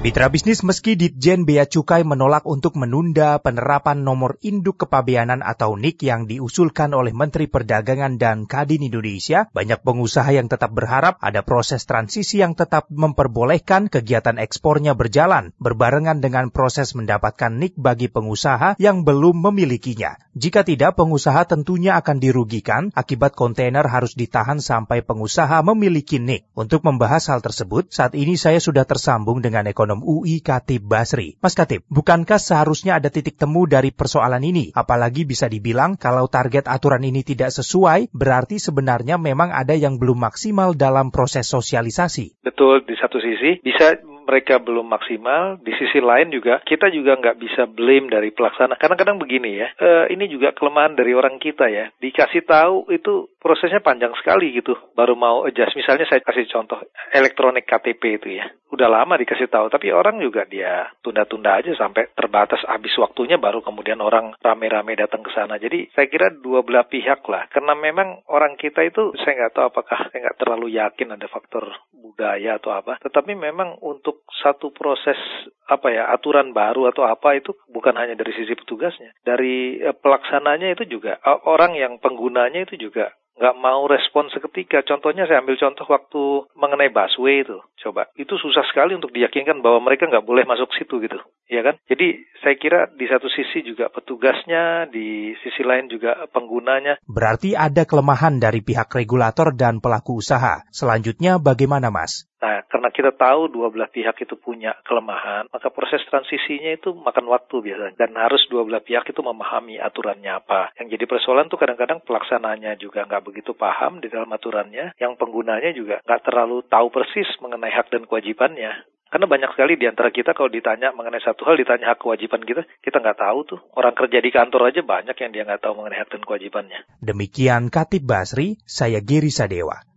Mitra bisnis meski Ditjen Bea Cukai menolak untuk menunda penerapan nomor induk kepabeanan atau NIK yang diusulkan oleh Menteri Perdagangan dan Kadin Indonesia, banyak pengusaha yang tetap berharap ada proses transisi yang tetap memperbolehkan kegiatan ekspornya berjalan berbarengan dengan proses mendapatkan NIK bagi pengusaha yang belum memilikinya. Jika tidak, pengusaha tentunya akan dirugikan akibat kontainer harus ditahan sampai pengusaha memiliki NIK. Untuk membahas hal tersebut, saat ini saya sudah tersambung dengan ekonomi Ekonom UI Katib Basri. Mas Katib, bukankah seharusnya ada titik temu dari persoalan ini? Apalagi bisa dibilang kalau target aturan ini tidak sesuai, berarti sebenarnya memang ada yang belum maksimal dalam proses sosialisasi. Betul, di satu sisi bisa mereka belum maksimal, di sisi lain juga kita juga nggak bisa blame dari pelaksana. Kadang-kadang begini ya, e, ini juga kelemahan dari orang kita ya. Dikasih tahu itu prosesnya panjang sekali gitu, baru mau adjust. Misalnya saya kasih contoh elektronik KTP itu ya, udah lama dikasih tahu, tapi orang juga dia tunda-tunda aja sampai terbatas habis waktunya, baru kemudian orang rame-rame datang ke sana. Jadi saya kira dua belah pihak lah, karena memang orang kita itu saya nggak tahu apakah saya nggak terlalu yakin ada faktor budaya atau apa, tetapi memang untuk satu proses apa ya aturan baru atau apa itu bukan hanya dari sisi petugasnya, dari eh, pelaksananya itu juga orang yang penggunanya itu juga nggak mau respon seketika. Contohnya saya ambil contoh waktu mengenai busway itu. Coba, itu susah sekali untuk diyakinkan bahwa mereka nggak boleh masuk situ gitu. Ya kan? Jadi saya kira di satu sisi juga petugasnya, di sisi lain juga penggunanya. Berarti ada kelemahan dari pihak regulator dan pelaku usaha. Selanjutnya bagaimana Mas? Nah, karena kita tahu dua belah pihak itu punya kelemahan, maka proses transisinya itu makan waktu biasanya. Dan harus dua belah pihak itu memahami aturannya apa. Yang jadi persoalan tuh kadang-kadang pelaksananya juga nggak begitu paham di dalam aturannya, yang penggunanya juga nggak terlalu tahu persis mengenai hak dan kewajibannya. Karena banyak sekali di antara kita kalau ditanya mengenai satu hal, ditanya hak kewajiban kita, kita nggak tahu tuh. Orang kerja di kantor aja banyak yang dia nggak tahu mengenai hak dan kewajibannya. Demikian Katib Basri, saya Giri Sadewa.